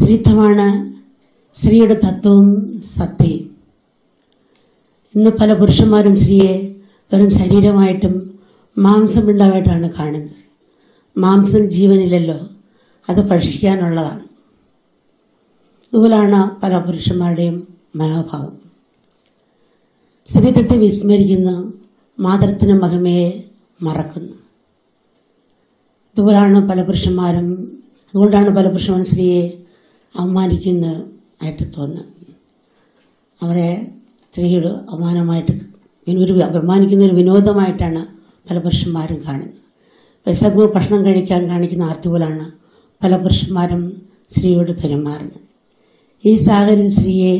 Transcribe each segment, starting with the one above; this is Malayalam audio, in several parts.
സ്ത്രീത്വമാണ് സ്ത്രീയുടെ തത്വവും സത്യയും ഇന്ന് പല പുരുഷന്മാരും സ്ത്രീയെ വെറും ശരീരമായിട്ടും മാംസപിണ്ഡമായിട്ടാണ് കാണുന്നത്. മാംസം ജീവനില്ലല്ലോ അത് ഭക്ഷിക്കാനുള്ളതാണ്. ഇതുപോലാണ് പല പുരുഷന്മാരുടെയും മനോഭാവം. സ്ത്രീത്വത്തെ വിസ്മരിക്കുന്നു മാതൃത്തിന് മഹിമയെ മറക്കുന്നു. ഇതുപോലാണ് പല പുരുഷന്മാരും അതുകൊണ്ടാണ് പല പുരുഷന്മാരും സ്ത്രീയെ അവമാനിക്കുന്നത് ആയിട്ട് തോന്നുന്നു അവരെ സ്ത്രീയുടെ അവമാനമായിട്ട് ഒരു അപമാനിക്കുന്ന ഒരു വിനോദമായിട്ടാണ് പല പുരുഷന്മാരും കാണുന്നത്. വിശകു ഭക്ഷണം കഴിക്കാൻ കാണിക്കുന്ന ആർത്തി പോലാണ് പല പുരുഷന്മാരും സ്ത്രീയോട് പെരുമാറുന്നത്. ഈ സാഹചര്യം സ്ത്രീയെ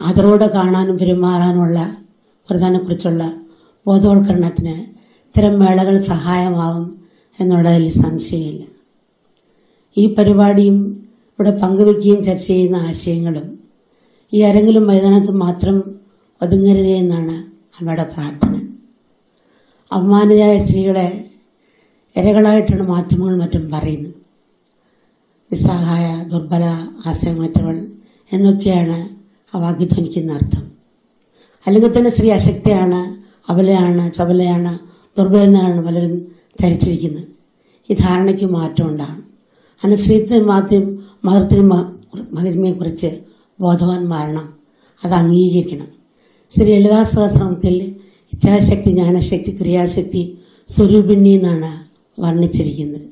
അതറോടെ കാണാനും പെരുമാറാനുമുള്ള പ്രധാനെക്കുറിച്ചുള്ള ബോധവൽക്കരണത്തിന് ഇത്തരം മേളകൾ സഹായമാകും എന്നുള്ളതിൽ സംശയമില്ല. ഈ പരിപാടിയും ഇവിടെ പങ്കുവെക്കുകയും ചർച്ച ചെയ്യുന്ന ആശയങ്ങളും ഈ അരങ്ങിലും മൈതാനത്തും മാത്രം ഒതുങ്ങരുതേ എന്നാണ് അമ്മയുടെ പ്രാർത്ഥന. അപമാനിതരായ സ്ത്രീകളെ ഇരകളായിട്ടാണ് മാധ്യമങ്ങൾ മറ്റും പറയുന്നത്. നിസ്സഹായ ദുർബല ആശയമറ്റവൾ എന്നൊക്കെയാണ് ആ വാക്യധ്വനിക്കുന്ന അർത്ഥം. അല്ലെങ്കിൽ തന്നെ സ്ത്രീ അശക്തിയാണ് അബലയാണ് ചബലയാണ് ദുർബലെന്നാണ് പലരും ധരിച്ചിരിക്കുന്നത്. ഈ ധാരണയ്ക്ക് മാറ്റം അങ്ങനെ സ്ത്രീത്വ മാത്യം മഹിമയെ മഹിമയെക്കുറിച്ച് ബോധവാന്മാരണം അത് അംഗീകരിക്കണം. ശ്രീ ലളിതാ സഹസ്രമത്തിൽ ഇച്ഛാശക്തി ജ്ഞാനശക്തി ക്രിയാശക്തി സ്വരൂപിണി എന്നാണ് വർണിച്ചിരിക്കുന്നത്.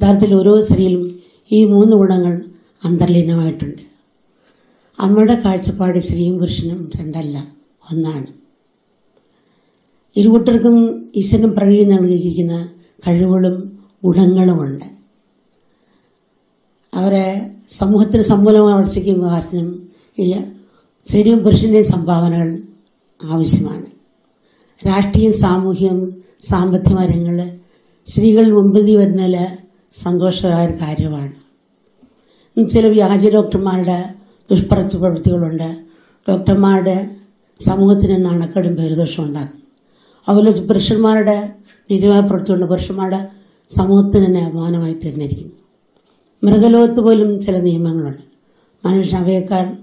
യഥാർത്ഥത്തിൽ ഓരോ സ്ത്രീയിലും ഈ മൂന്ന് ഗുണങ്ങൾ അന്തർലീനമായിട്ടുണ്ട്. അമ്മയുടെ കാഴ്ചപ്പാട് സ്ത്രീയും പുരുഷനും രണ്ടല്ല ഒന്നാണ്. ഇരുകൂട്ടർക്കും ഈശ്വരൻ പ്രകൃതി നൽകിയിരിക്കുന്ന കഴിവുകളും ഗുണങ്ങളുമുണ്ട്. അവരെ സമൂഹത്തിന് സമൂലമായി വളർച്ചയ്ക്കും വികാസത്തിനും ഇല്ല. സ്ത്രീയും പുരുഷന്റെയും സംഭാവനകൾ ആവശ്യമാണ്. രാഷ്ട്രീയം സാമൂഹ്യം സാമ്പത്തിക മരങ്ങൾ സ്ത്രീകൾ മുൻപന്തി വരുന്നതിൽ സന്തോഷകരമായ ഒരു കാര്യമാണ്. ചില വ്യാജ ഡോക്ടർമാരുടെ ദുഷ്പ്രവൃത്തികളുണ്ട് ഡോക്ടർമാരുടെ സമൂഹത്തിന് നാണക്കേടും പേരുദോഷം ഉണ്ടാക്കും. അതുപോലെ പുരുഷന്മാരുടെ നിജമായ പ്രവൃത്തികളുണ്ട്. പുരുഷന്മാരുടെ സമൂഹത്തിന് തന്നെ അപമാനമായി തീർന്നിരിക്കുന്നു മൃഗലോകത്ത് പോലും ചില നിയമങ്ങളുണ്ട്. മനുഷ്യൻ അവയേക്കാൾ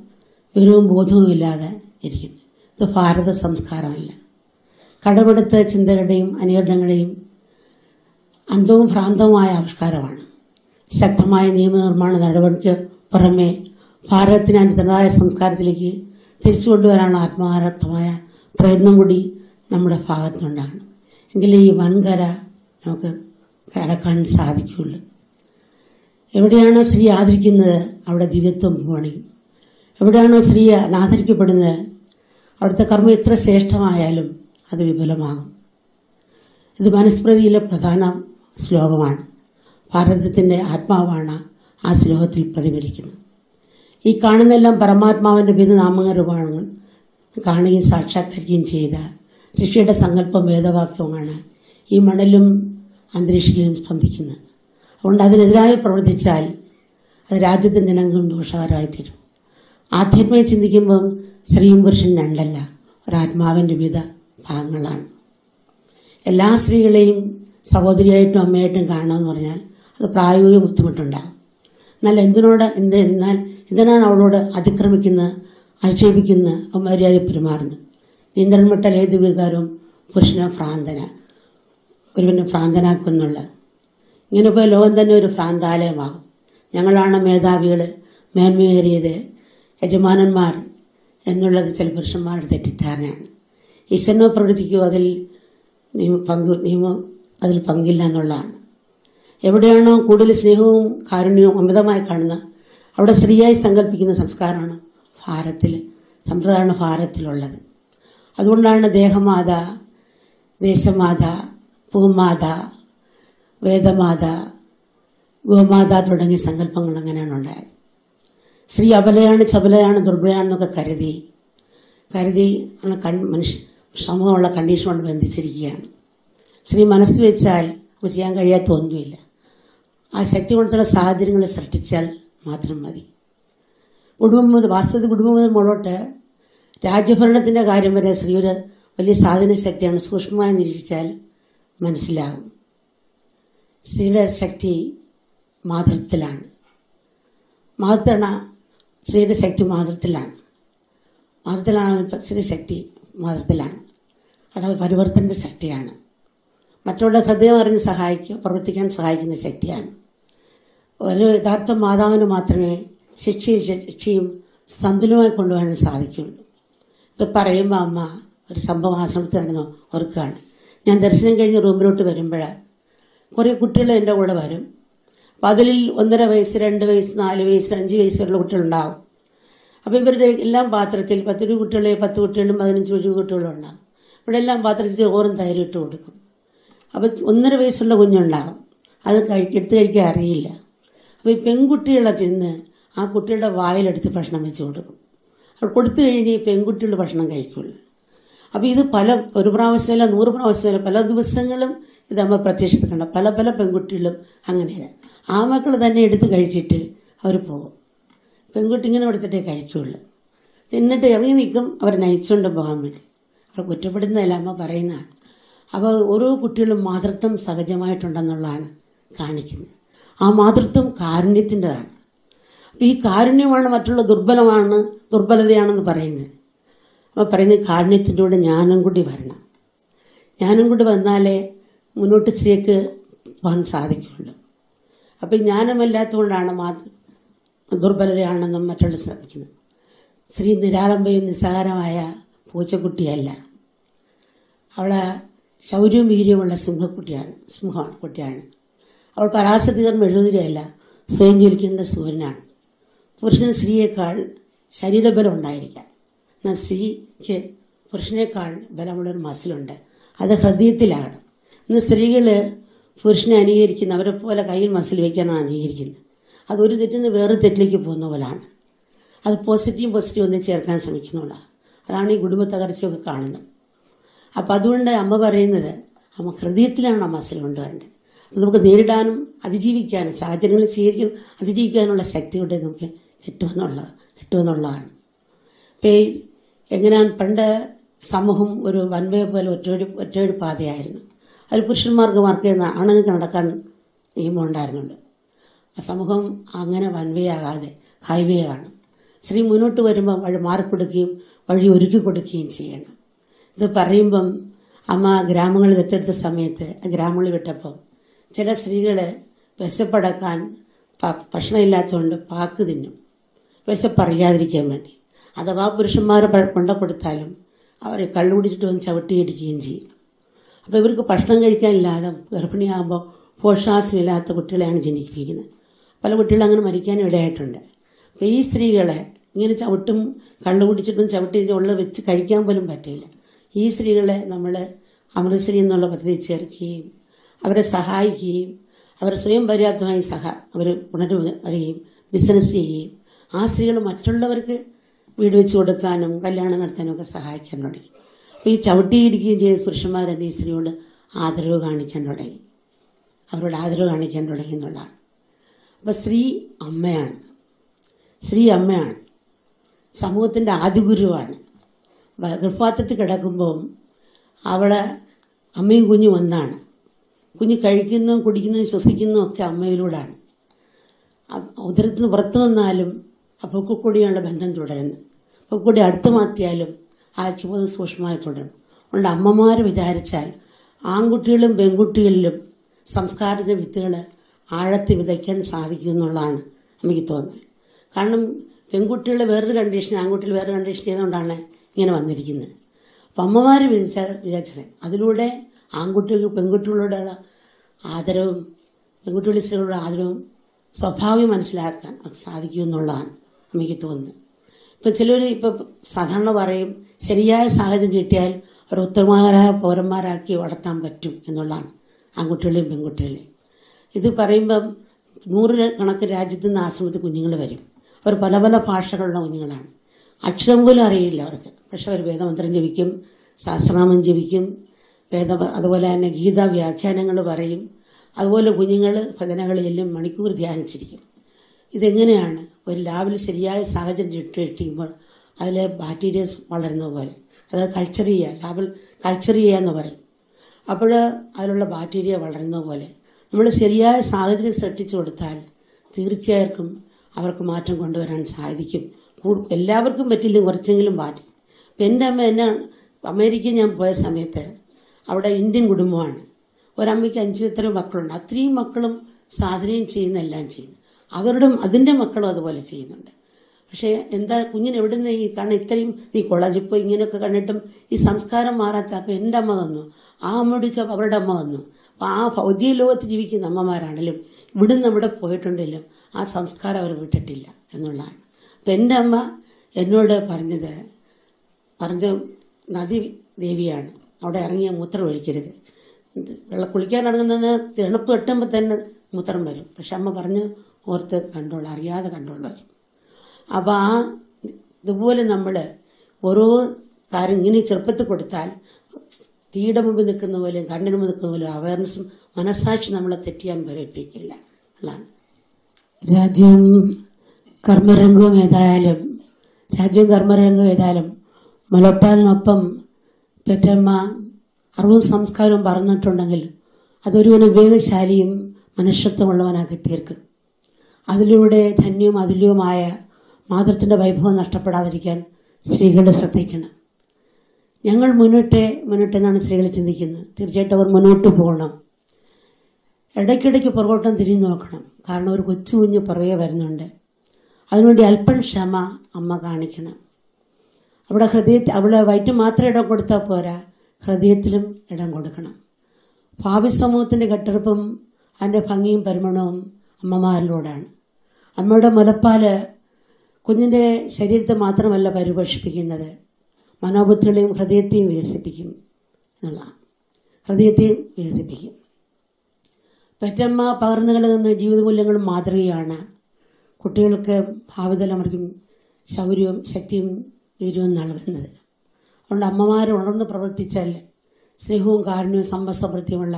വിവരവും ബോധവും ഇല്ലാതെ ഇരിക്കുന്നു. ഇത് ഭാരത സംസ്കാരമല്ല. കടമെടുത്ത ചിന്തകളുടെയും അനുകരണങ്ങളുടെയും അന്തവും ഭ്രാന്തവുമായ ആവിഷ്കാരമാണ്. ശക്തമായ നിയമനിർമ്മാണ നടപടിക്ക് പുറമെ ഭാരതത്തിന് തനതായ സംസ്കാരത്തിലേക്ക് തിരിച്ചു കൊണ്ടുവരാനുള്ള ആത്മാർത്ഥമായ പ്രയത്നം കൂടി നമ്മുടെ ഭാഗത്തുണ്ടാകണം എങ്കിലേ ഈ വൻകര നമുക്ക് കടക്കാൻ സാധിക്കുകയുള്ളൂ. എവിടെയാണോ സ്ത്രീ ആദരിക്കുന്നത് അവിടെ ദിവ്യത്വം പണിയും എവിടെയാണോ സ്ത്രീ അനാദരിക്കപ്പെടുന്നത് അവിടുത്തെ കർമ്മം എത്ര ശ്രേഷ്ഠമായാലും അത് വിപുലമാകും. ഇത് മനുസ്മൃതിയിലെ പ്രധാന ശ്ലോകമാണ്. ഭാരതത്തിന്റെ ആത്മാവാണ് ആ ശ്ലോകത്തിൽ പ്രതിഫലിക്കുന്നത്. ഈ കാണുന്നെല്ലാം പരമാത്മാവിന്റെ വിധ നാമകരൂപങ്ങൾ കാണുകയും സാക്ഷാത്കരിക്കുകയും ചെയ്ത ഋഷിയുടെ സങ്കല്പം വേദവാക്യവുമാണ് ഈ മണലും അന്തരീക്ഷത്തിലും സ്പന്ദിക്കുന്നത്. അതുകൊണ്ട് അതിനെതിരായി പ്രവർത്തിച്ചാൽ അത് രാജ്യത്തിന് ജനങ്ങളും ദോഷകരമായിത്തീരും ആധ്യാത്മിക ചിന്തിക്കുമ്പം സ്ത്രീയും പുരുഷൻ രണ്ടല്ല ഒരാത്മാവിന്റെ വിവിധ ഭാഗങ്ങളാണ്. എല്ലാ സ്ത്രീകളെയും സഹോദരിയായിട്ടും അമ്മയായിട്ടും കാണാമെന്ന് പറഞ്ഞാൽ അത് പ്രായോഗിക ബുദ്ധിമുട്ടുണ്ടാകും. എന്നാൽ എന്തിനോട് എന്ത് എന്നാൽ എന്തിനാണ് അവളോട് അതിക്രമിക്കുന്നത് ആക്ഷേപിക്കുന്ന മര്യാദ പെരുമാറുന്നത്? നിയന്ത്രണം വിട്ടാൽ ഏത് വികാരവും പുരുഷനെ ഭ്രാന്തന ഒരുവനെ ഭ്രാന്തനാക്കുന്നുള്ള ഇങ്ങനെ പോയി ലോകം തന്നെ ഒരു ഭ്രാന്താലയമാകും. ഞങ്ങളാണ് മേധാവികൾ മേന്മയേറിയത് യജമാനന്മാർ എന്നുള്ളത് ചില പുരുഷന്മാരുടെ തെറ്റിദ്ധാരണയാണ്. ഈശ്വരനെ പ്രവർത്തിക്കുമോ അതിൽ പങ്ക് നിയമം അതിൽ പങ്കില്ല എന്നുള്ളതാണ്. എവിടെയാണോ കൂടുതൽ സ്നേഹവും കാരുണ്യവും അമിതമായി കാണുന്ന അവിടെ സ്ത്രീയായി സങ്കല്പിക്കുന്ന സംസ്കാരമാണ് ഭാരത്തിൽ സമ്പ്രദായമാണ് ഭാരത്തിലുള്ളത്. അതുകൊണ്ടാണ് ദേഹമാത ദേശമാത ഭൂമാത വേദമാത ഗോമാത തുടങ്ങിയ സങ്കല്പങ്ങൾ അങ്ങനെയാണ് ഉണ്ടായത് സ്ത്രീ അബലയാണ് ചബലയാണ് ദുർബലയാണെന്നൊക്കെ കരുതി കരുതി കൺ മനുഷ്യ സമൂഹമുള്ള കണ്ടീഷൻ കൊണ്ട് ബന്ധിച്ചിരിക്കുകയാണ്. സ്ത്രീ മനസ്സിൽ വെച്ചാൽ ചെയ്യാൻ കഴിയാത്ത ഒന്നുമില്ല. ആ ശക്തി കൊണ്ടുള്ള സാഹചര്യങ്ങൾ സൃഷ്ടിച്ചാൽ മാത്രം മതി. കുടുംബം മുതൽ വാസ്തവത്തിൽ കുടുംബം മുതൽ മുകളോട്ട് രാജ്യഭരണത്തിന്റെ കാര്യം വരെ സ്ത്രീ ഒരു വലിയ സാധന ശക്തിയാണ് സൂക്ഷ്മമായി നിരീക്ഷിച്ചാൽ മനസ്സിലാകും. സ്ത്രീയുടെ ശക്തി മാതൃത്വത്തിലാണ്. മാതൃണ സ്ത്രീയുടെ ശക്തി മാതൃത്തിലാണ് മാതൃത്തിലാണ് സ്ത്രീ ശക്തി മാതൃത്തിലാണ് അതായത് പരിവർത്തനന്റെ ശക്തിയാണ്. മറ്റുള്ള ഹൃദയം അറിഞ്ഞ് സഹായിക്കുക പ്രവർത്തിക്കാൻ സഹായിക്കുന്ന ശക്തിയാണ്. ഒരു യഥാർത്ഥ മാതാവിന് മാത്രമേ ശിക്ഷയും ശിക്ഷയും സന്തുലമായി കൊണ്ടുപോകാൻ സാധിക്കുകയുള്ളൂ. ഇപ്പം പറയുമ്പോൾ അമ്മ ഒരു സംഭവം ആശ്രമത്തിൽ നടന്നു ഓർക്കുകയാണ് ഞാൻ ദർശനം കഴിഞ്ഞ് റൂമിലോട്ട് വരുമ്പോൾ കുറേ കുട്ടികൾ എന്റെ കൂടെ വരും. അപ്പം അതിൽ ഒന്നര വയസ്സ് രണ്ട് വയസ്സ് നാല് വയസ്സ് അഞ്ച് വയസ്സുള്ള കുട്ടികളുണ്ടാവും. അപ്പോൾ ഇവരുടെ എല്ലാം പാത്രത്തിൽ പത്തൊരു കുട്ടികളെ പത്ത് കുട്ടികളും പതിനഞ്ച് ഒരു കുട്ടികളും ഉണ്ടാകും ഇവിടെ എല്ലാം പാത്രത്തിൽ ചോറും തൈരും ഇട്ട് കൊടുക്കും. അപ്പം ഒന്നര വയസ്സുള്ള കുഞ്ഞുണ്ടാകും അത് കഴിക്ക എടുത്ത് കഴിക്കാൻ അറിയില്ല. അപ്പോൾ ഈ പെൺകുട്ടികളെ ചെന്ന് ആ കുട്ടികളുടെ വായിലെടുത്ത് ഭക്ഷണം വെച്ച് കൊടുക്കും. അപ്പോൾ കൊടുത്തു കഴിഞ്ഞ് പെൺകുട്ടികൾ ഭക്ഷണം കഴിക്കുള്ളൂ. അപ്പോൾ ഇത് പല ഒരു പ്രാവശ്യമല്ല നൂറ് പ്രാവശ്യമല്ല പല ദിവസങ്ങളും ഇത് നമ്മൾ പ്രത്യക്ഷത്തിൽ കണ്ട പല പല പെൺകുട്ടികളും അങ്ങനെയാണ്. ആ മക്കൾ തന്നെ എടുത്ത് കഴിച്ചിട്ട് അവർ പോകും. പെൺകുട്ടി ഇങ്ങനെ കൊടുത്തിട്ടേ കഴിക്കുള്ളൂ. എന്നിട്ട് ഇറങ്ങി നിൽക്കും അവർ നയിച്ചുകൊണ്ട് പോകാൻ വേണ്ടി. അവർ കുറ്റപ്പെടുന്നതല്ല അമ്മ പറയുന്നതാണ്. അപ്പോൾ ഓരോ കുട്ടികളും മാതൃത്വം സഹജമായിട്ടുണ്ടെന്നുള്ളതാണ് കാണിക്കുന്നത്. ആ മാതൃത്വം കാരുണ്യത്തിന്റെതാണ്. അപ്പോൾ ഈ കാരുണ്യമാണ് മറ്റുള്ള ദുർബലമാണ് ദുർബലതയാണെന്ന് പറയുന്നത്. അപ്പോൾ പറയുന്നത് കാഠിന്യത്തിന്റെ കൂടെ ജ്ഞാനം കൂടി വരണം. ജ്ഞാനം കൂടി വന്നാലേ മുന്നോട്ട് സ്ത്രീക്ക് പോകാൻ സാധിക്കുകയുള്ളൂ. ജ്ഞാനമല്ലാത്ത ജ്ഞാനമില്ലാത്തതുകൊണ്ടാണ് മാത് ദുർബലതയാണെന്നും മറ്റുള്ള ശ്രമിക്കുന്നത്. സ്ത്രീ നിരാലംബയും നിസ്സാരമായ പൂച്ചക്കുട്ടിയല്ല. അവൾ ശൗര്യവും വീര്യമുള്ള സിംഹക്കുട്ടിയാണ് സിംഹമാണ് കുട്ടിയാണ് അവൾ പരാസതീകരണം എഴുതുകയല്ല സ്വയം ജ്വലിക്കേണ്ട സൂര്യനാണ്. പുരുഷന് സ്ത്രീയേക്കാൾ ശരീരബലം ഉണ്ടായിരിക്കാം. സ്ത്രീക്ക് പുരുഷനേക്കാൾ ബലമുള്ളൊരു മസിലുണ്ട്. അത് ഹൃദയത്തിലാണ്. ഇന്ന് സ്ത്രീകൾ പുരുഷനെ അനുകരിക്കുന്ന അവരെ പോലെ കയ്യിൽ മസിൽ വയ്ക്കാനാണ് അനുകരിക്കുന്നത്. അതൊരു തെറ്റിൽ നിന്ന് വേറെ തെറ്റിലേക്ക് പോകുന്ന പോലാണ്. അത് പോസിറ്റീവും പോസിറ്റീവ് ഒന്നും ചേർക്കാൻ ശ്രമിക്കുന്നതുകൊണ്ടാണ് അതാണ് ഈ കുടുംബ തകർച്ചയൊക്കെ കാണുന്നത്. അപ്പം അതുകൊണ്ട് അമ്മ പറയുന്നത് അമ്മ ഹൃദയത്തിലാണ് ആ മസിൽ കൊണ്ടുവരേണ്ടത്. നമുക്ക് നേരിടാനും അതിജീവിക്കാനും സാഹചര്യങ്ങൾ സ്വീകരിക്കാനും അതിജീവിക്കാനുള്ള ശക്തി കൊണ്ട് നമുക്ക് കിട്ടുമെന്നുള്ളത് കിട്ടുമെന്നുള്ളതാണ്. അപ്പം ഈ എങ്ങനെയാണ് പണ്ട് സമൂഹം ഒരു വൻവേ പോലെ ഒറ്റയടി ഒറ്റയടി പാതയായിരുന്നു. അതിൽ പുരുഷന്മാർക്ക് മാർക്ക് ആണുങ്ങൾക്ക് നടക്കാൻ നിയമം ഉണ്ടായിരുന്നുണ്ട്. ആ സമൂഹം അങ്ങനെ വൻവേ ആകാതെ ഹൈവേ ആണ്. സ്ത്രീ മുന്നോട്ട് വരുമ്പോൾ വഴി മാറിക്കൊടുക്കുകയും വഴി ഒരുക്കി കൊടുക്കുകയും ചെയ്യണം. ഇത് പറയുമ്പം അമ്മ ഗ്രാമങ്ങളിൽ ദത്തെടുത്ത സമയത്ത് ഗ്രാമങ്ങളിൽ വിട്ടപ്പം ചില സ്ത്രീകൾ വിശപ്പടക്കാൻ ഭക്ഷണമില്ലാത്തതുകൊണ്ട് പാക്ക് തിന്നും. വിശപ്പറിയാതിരിക്കാൻ വേണ്ടി. അഥവാ പുരുഷന്മാരെ കൊണ്ട കൊടുത്താലും അവരെ കള്ളു കുടിച്ചിട്ട് വന്ന് ചവിട്ടിയിടിക്കുകയും ചെയ്യും. അപ്പോൾ ഇവർക്ക് ഭക്ഷണം കഴിക്കാനില്ലാതെ ഗർഭിണിയാകുമ്പോൾ പോഷാസമില്ലാത്ത കുട്ടികളെയാണ് ജനിപ്പിക്കുന്നത്. പല കുട്ടികളും അങ്ങനെ മരിക്കാനും ഇടയായിട്ടുണ്ട്. അപ്പോൾ ഈ സ്ത്രീകളെ ഇങ്ങനെ ചവിട്ടും കള്ളു കുടിച്ചിട്ടും ചവിട്ടി ഉള്ള വെച്ച് കഴിക്കാൻ പോലും പറ്റില്ല. ഈ സ്ത്രീകളെ നമ്മൾ അമൃതശ്രീ എന്നുള്ള പദ്ധതി ചേർക്കുകയും അവരെ സഹായിക്കുകയും അവർ സ്വയം പര്യാപ്തമായി സഹ അവർ ഉണരുകയും ബിസിനസ് ചെയ്യുകയും ആ സ്ത്രീകൾ മറ്റുള്ളവർക്ക് വീട് വെച്ച് കൊടുക്കാനും കല്യാണം നടത്താനും ഒക്കെ സഹായിക്കാൻ തുടങ്ങി. അപ്പോൾ ഈ ചവിട്ടിയിടിക്കുകയും ചെയ്ത പുരുഷന്മാർ തന്നെ ഈ സ്ത്രീയോട് ആദരവ് കാണിക്കാൻ തുടങ്ങി. അവരോട് ആദരവ് കാണിക്കാൻ തുടങ്ങി എന്നുള്ളതാണ്. അപ്പോൾ സ്ത്രീ അമ്മയാണ്. സ്ത്രീ അമ്മയാണ്. സമൂഹത്തിന്റെ ആദിഗുരുവാണ്. ഗുരുവാണ് ഗർഭപാത്രത്തിൽ കിടക്കുമ്പോൾ അവളെ അമ്മയും കുഞ്ഞും ഒന്നാണ്. കുഞ്ഞ് കഴിക്കുന്നതും കുടിക്കുന്നതും ശ്വസിക്കുന്നതും ഒക്കെ അമ്മയിലൂടെയാണ് ഉദരത്തിന് പുറത്തു വന്നാലും അപ്പോൾ ബന്ധം തുടരുന്നു കൂടി അടുത്ത് മാറ്റിയാലും ആക്കിപ്പോത് സൂക്ഷ്മമായി തുടരും. അതുകൊണ്ട് അമ്മമാർ വിചാരിച്ചാൽ ആൺകുട്ടികളും പെൺകുട്ടികളിലും സംസ്കാരത്തിന്റെ വിത്തുകൾ ആഴത്തിൽ വിതയ്ക്കാൻ സാധിക്കും എന്നുള്ളതാണ് എനിക്ക് തോന്നുന്നത്. കാരണം പെൺകുട്ടികൾ വേറൊരു കണ്ടീഷൻ ആൺകുട്ടികൾ വേറൊരു കണ്ടീഷൻ ചെയ്തുകൊണ്ടാണ് ഇങ്ങനെ വന്നിരിക്കുന്നത്. അപ്പം അമ്മമാർ വിധിച്ച വിചാരിച്ചത് അതിലൂടെ ആൺകുട്ടികൾ പെൺകുട്ടികളോടുള്ള ആദരവും പെൺകുട്ടികളുടെ സ്ത്രീകളുടെ ആദരവും സ്വഭാവം മനസ്സിലാക്കാൻ സാധിക്കും എന്നുള്ളതാണ് എനിക്ക് തോന്നുന്നത്. ഇപ്പം ചിലർ ഇപ്പം സാധാരണ പറയും ശരിയായ സാഹചര്യം കിട്ടിയാൽ അവർ ഉത്തമമാരായ പൗരന്മാരാക്കി വളർത്താൻ പറ്റും എന്നുള്ളതാണ്. ആൺകുട്ടികളെയും പെൺകുട്ടികളെയും. ഇത് പറയുമ്പം നൂറ് കണക്ക് രാജ്യത്ത് നിന്ന് ആശ്രമത്തിൽ കുഞ്ഞുങ്ങൾ വരും. അവർ പല പല ഭാഷകളുള്ള കുഞ്ഞുങ്ങളാണ്. അക്ഷരം പോലും അറിയില്ല അവർക്ക്. പക്ഷെ അവർ വേദമന്ത്രം ജപിക്കും സഹസ്രനാമം ജപിക്കും വേദ അതുപോലെ തന്നെ ഗീതാ വ്യാഖ്യാനങ്ങൾ പറയും. അതുപോലെ കുഞ്ഞുങ്ങൾ ഭജനകളിലും മണിക്കൂർ ധ്യാനിച്ചിരിക്കും. ഇതെങ്ങനെയാണ്? ഒരു ലാബിൽ ശരിയായ സാഹചര്യം ചുറ്റുമ്പോൾ അതിലെ ബാക്ടീരിയസ് വളരുന്ന പോലെ. അത് കൾച്ചർ ചെയ്യുക. ലാബിൽ കൾച്ചർ ചെയ്യുക എന്ന് പറയും. അപ്പോൾ അതിലുള്ള ബാക്ടീരിയ വളരുന്ന പോലെ. നമ്മൾ ശരിയായ സാഹചര്യം സൃഷ്ടിച്ചു കൊടുത്താൽ തീർച്ചയായിട്ടും അവർക്ക് മാറ്റം കൊണ്ടുവരാൻ സാധിക്കും. എല്ലാവർക്കും പറ്റില്ല കുറച്ചെങ്കിലും മാറ്റും. ഇപ്പം എന്റെ അമ്മ എന്നെ അമേരിക്കയിൽ ഞാൻ പോയ സമയത്ത് അവിടെ ഇന്ത്യൻ കുടുംബമാണ്. ഒരമ്മയ്ക്ക് അഞ്ച് ഇത്രയും മക്കളുണ്ട്. അത്രയും മക്കളും സാധനയും ചെയ്യുന്ന എല്ലാം ചെയ്യുന്നു. അവരുടെ അതിന്റെ മക്കളും അതുപോലെ ചെയ്യുന്നുണ്ട്. പക്ഷേ എന്താ കുഞ്ഞിന് എവിടുന്ന് ഈ കാരണം ഇത്രയും നീ കോളേജിൽ പോയി ഇങ്ങനെയൊക്കെ കണ്ടിട്ടും ഈ സംസ്കാരം മാറാത്ത അപ്പം എന്റെ അമ്മ തന്നു ആ അമ്മയോട് ചോദിച്ചാൽ അവരുടെ അമ്മ വന്നു. അപ്പം ആ ഭൗതിക ലോകത്ത് ജീവിക്കുന്ന അമ്മമാരാണെങ്കിലും ഇവിടുന്ന് അവിടെ പോയിട്ടുണ്ടെങ്കിലും ആ സംസ്കാരം അവർ വിട്ടിട്ടില്ല എന്നുള്ളതാണ്. അപ്പം എന്റെ അമ്മ എന്നോട് പറഞ്ഞത് പറഞ്ഞ നദി ദേവിയാണ്. അവിടെ ഇറങ്ങിയ മൂത്രം ഒഴിക്കരുത്. വെള്ളം കുളിക്കാൻ ഇറങ്ങുന്നതിന് എളുപ്പം എട്ടുമ്പോൾ തന്നെ മൂത്രം വരും. പക്ഷെ അമ്മ പറഞ്ഞു ഓർത്ത് കണ്ടോൾ അറിയാതെ കണ്ടോൾ വരും അപ്പോൾ ആ ഇതുപോലെ നമ്മൾ ഓരോ കാര്യം ഇങ്ങനെ ചെറുപ്പത്തിൽ കൊടുത്താൽ തീയുടെ മുമ്പ് നിൽക്കുന്ന പോലെയും കണ്ണിന് മുമ്പ് നിൽക്കുന്ന പോലെ അവയർനെസ്സും മനസ്സാക്ഷി നമ്മളെ തെറ്റിയാൻ പ്രേരിപ്പിക്കില്ല. അതാണ്. രാജ്യം കർമ്മരംഗവും ഏതായാലും രാജ്യവും കർമ്മരംഗവും ഏതായാലും മുലപ്പാലിനൊപ്പം പെറ്റമ്മ അറിവും സംസ്കാരവും പറഞ്ഞിട്ടുണ്ടെങ്കിൽ അതൊരുവനെ വിവേകശാലിയും മനുഷ്യത്വമുള്ളവനാക്കി തീർക്കും അതിലൂടെ ധന്യവും അതുല്യവുമായ മാതൃത്തിന്റെ വൈഭവം നഷ്ടപ്പെടാതിരിക്കാൻ സ്ത്രീകൾ ശ്രദ്ധിക്കണം. ഞങ്ങൾ മുന്നോട്ടേ മുന്നോട്ടെന്നാണ് സ്ത്രീകൾ ചിന്തിക്കുന്നത്. തീർച്ചയായിട്ടും അവർ മുന്നോട്ട് പോകണം. ഇടയ്ക്കിടയ്ക്ക് പുറകോട്ടം തിരിഞ്ഞു നോക്കണം. കാരണം ഒരു കൊച്ചു കുഞ്ഞ് പുറകെ വരുന്നുണ്ട്. അതിനുവേണ്ടി അല്പം ക്ഷമ അമ്മ കാണിക്കണം. അവിടെ ഹൃദയത്തിൽ അവിടെ വയറ്റ് മാത്രം ഇടം കൊടുത്താൽ പോരാ. ഹൃദയത്തിലും ഇടം കൊടുക്കണം. ഭാവി സമൂഹത്തിന്റെ കെട്ടിറപ്പും അതിന്റെ ഭംഗിയും പരിമണവും അമ്മമാരിലൂടെയാണ്. അമ്മയുടെ മുലപ്പാൽ കുഞ്ഞിന്റെ ശരീരത്തെ മാത്രമല്ല പരിപോഷിപ്പിക്കുന്നത്. മനോബുദ്ധികളെയും ഹൃദയത്തെയും വികസിപ്പിക്കും എന്നുള്ളതാണ് ഹൃദയത്തെയും വികസിപ്പിക്കും. പെറ്റമ്മ പകർന്നു നൽകുന്ന ജീവിതമൂല്യങ്ങളും മാതൃകയാണ്. കുട്ടികൾക്ക് ഭാവി തലമുറയ്ക്കും ശൗര്യവും ശക്തിയും വീര്യവും നൽകുന്നത്. അതുകൊണ്ട് അമ്മമാർ ഉണർന്ന് പ്രവർത്തിച്ചാൽ സ്നേഹവും കാരുണ്യവും സമ്പദ്സമൃദ്ധിയുമുള്ള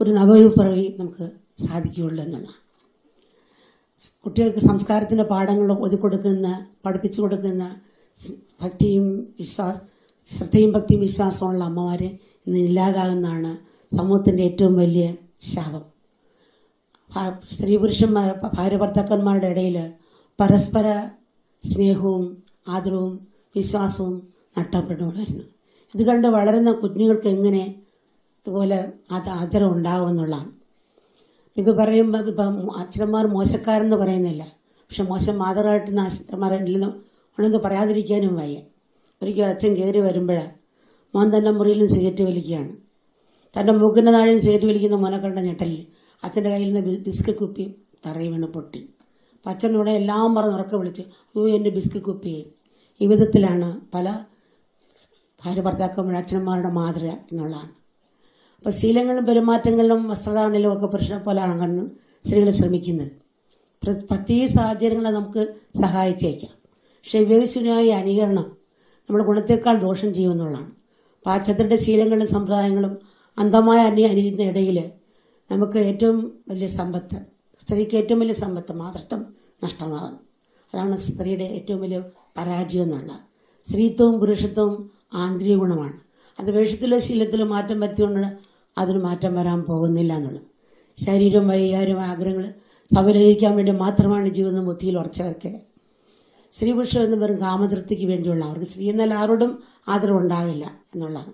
ഒരു നവയുഗ നമുക്ക് സാധിക്കുകയുള്ളൂ എന്നുള്ളതാണ് കുട്ടികൾക്ക് സംസ്കാരത്തിന്റെ പാഠങ്ങൾ ഒതുക്കൊടുക്കുന്ന പഠിപ്പിച്ചു കൊടുക്കുന്ന ഭക്തിയും വിശ്വാസ ശ്രദ്ധയും ഭക്തിയും വിശ്വാസമുള്ള അമ്മമാർ ഇന്ന് ഇല്ലാതാകുന്നതാണ് സമൂഹത്തിന്റെ ഏറ്റവും വലിയ ശാപം. സ്ത്രീ പുരുഷന്മാർ ഭാര്യ ഭർത്താക്കന്മാരുടെ ഇടയിൽ പരസ്പര സ്നേഹവും ആദരവും വിശ്വാസവും നഷ്ടപ്പെടുമായിരുന്നു ഇത് കണ്ട് വളരുന്ന കുഞ്ഞുങ്ങൾക്ക് എങ്ങനെ ഇതുപോലെ അത് ആദരവ് ഉണ്ടാകുമെന്നുള്ളതാണ് ഇത് പറയുമ്പോൾ ഇപ്പം അച്ഛനന്മാർ മോശക്കാരെന്ന് പറയുന്നില്ല. പക്ഷെ മോശം മാതൃകായിട്ട് അച്ഛന്മാരില്ലെന്ന് ഉണ്ടെന്ന് പറയാതിരിക്കാനും വയ്യ. ഒരിക്കൽ അച്ഛൻ കയറി വരുമ്പോൾ മോൻ മുറിയിൽ നിന്ന് സിഗരറ്റ് വലിക്കുകയാണ്. തന്റെ മൂക്കിന്റെ താഴെ സിഗരറ്റ് വലിക്കുന്ന മോനെ കണ്ട ഞെട്ടലിൽ അച്ഛന്റെ കയ്യിൽ നിന്ന് ബിസ്ക്കറ്റ് കുപ്പി തറയിൽ വീണ് പൊട്ടി. അപ്പം അച്ഛനോടെ എല്ലാം പറഞ്ഞ് ഉറക്കെ വിളിച്ച് അയ്യോ എന്റെ ബിസ്ക്കറ്റ് കുപ്പി ഈ വിധത്തിലാണ് പല ഭാര്യ ഭർത്താക്കന്മാരുടെ അച്ഛനന്മാരുടെ മാതൃക എന്നുള്ളതാണ്. അപ്പോൾ ശീലങ്ങളും പെരുമാറ്റങ്ങളിലും വസ്ത്രധാരണയിലും ഒക്കെ പുരുഷനെ പോലെയാണ് കണ്ണു സ്ത്രീകൾ ശ്രമിക്കുന്നത്. പ്ര- പ്രത്യേക സാഹചര്യങ്ങളെ നമുക്ക് സഹായിച്ചേക്കാം. പക്ഷേ വിവേകശൂന്യമായ അനുകരണം നമ്മൾ ഗുണത്തേക്കാൾ ദോഷം ചെയ്യുമെന്നുള്ളതാണ്. പാശ്ചാത്യരുടെ ശീലങ്ങളും സമ്പ്രദായങ്ങളും അന്ധമായ അന്യ അനുകരിക്കുന്ന ഇടയിൽ നമുക്ക് ഏറ്റവും വലിയ സമ്പത്ത് സ്ത്രീക്ക് ഏറ്റവും വലിയ സമ്പത്ത് മാതൃത്വം നഷ്ടമാകും. അതാണ് സ്ത്രീയുടെ ഏറ്റവും വലിയ പരാജയം എന്നുള്ള. സ്ത്രീത്വവും പുരുഷത്വവും ആന്തരിക ഗുണമാണ്. അത് വേഷത്തിലോ ശീലത്തിലോ മാറ്റം വരുത്തിക്കൊണ്ട് അതിന് മാറ്റം വരാൻ പോകുന്നില്ല എന്നുള്ളത്. ശരീരം വൈകാര്യം ആഗ്രഹങ്ങൾ സഫലീകരിക്കാൻ വേണ്ടി മാത്രമാണ് ജീവിതം ബുദ്ധിയിൽ ഉറച്ചവർക്ക് സ്ത്രീപുരുഷം എന്ന് പറയും കാമതൃപ്തിക്ക് വേണ്ടിയുള്ള അവർക്ക് സ്ത്രീ എന്നാൽ ആരോടും ആദരവുണ്ടാകില്ല എന്നുള്ളതാണ്.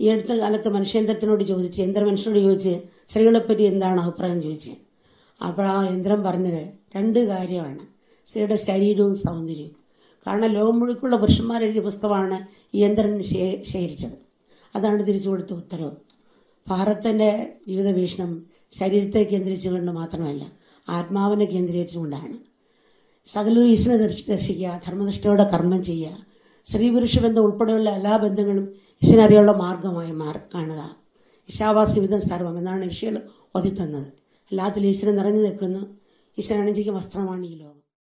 ഈ അടുത്ത കാലത്ത് മനുഷ്യേന്ദ്രത്തിനോട് ചോദിച്ച് യന്ത്ര മനുഷ്യനോട് ചോദിച്ച് സ്ത്രീകളെപ്പറ്റി എന്താണ് അഭിപ്രായം ചോദിച്ച്. അപ്പോൾ ആ യന്ത്രം പറഞ്ഞത് രണ്ട് കാര്യമാണ്. സ്ത്രീയുടെ ശരീരവും സൗന്ദര്യവും. കാരണം ലോകം മുഴുക്കുള്ള പുരുഷന്മാരെഴുതിയ പുസ്തകമാണ് ഈ യന്ത്രൻ ശേഖരിച്ചത്. അതാണ് തിരിച്ചു കൊടുത്ത ഉത്തരവ്. ഭാരതത്തിന്റെ ജീവിത വീക്ഷണം ശരീരത്തെ കേന്ദ്രീകരിച്ചുകൊണ്ട് മാത്രമല്ല ആത്മാവിനെ കേന്ദ്രീകരിച്ചുകൊണ്ടാണ്. സകലരും ഈശ്വരനെ ദർശ- ദർശിക്കുക ധർമ്മനിഷ്ഠയോടെ കർമ്മം ചെയ്യുക സ്ത്രീ പുരുഷ ബന്ധം ഉൾപ്പെടെയുള്ള എല്ലാ ബന്ധങ്ങളും ഈശ്വരനറിയുള്ള മാർഗമായി മാർ കാണുക. ഈശാവാസ്യവിധം സർവം എന്നാണ് ഋഷികൾ ഒതിത്തന്നത് എല്ലാത്തിലും ഈശ്വരൻ നിറഞ്ഞു നിൽക്കുന്നു. ഈശ്വരൻ അണിഞ്ചിക്ക് വസ്ത്രമാണ് ഈ ലോകം.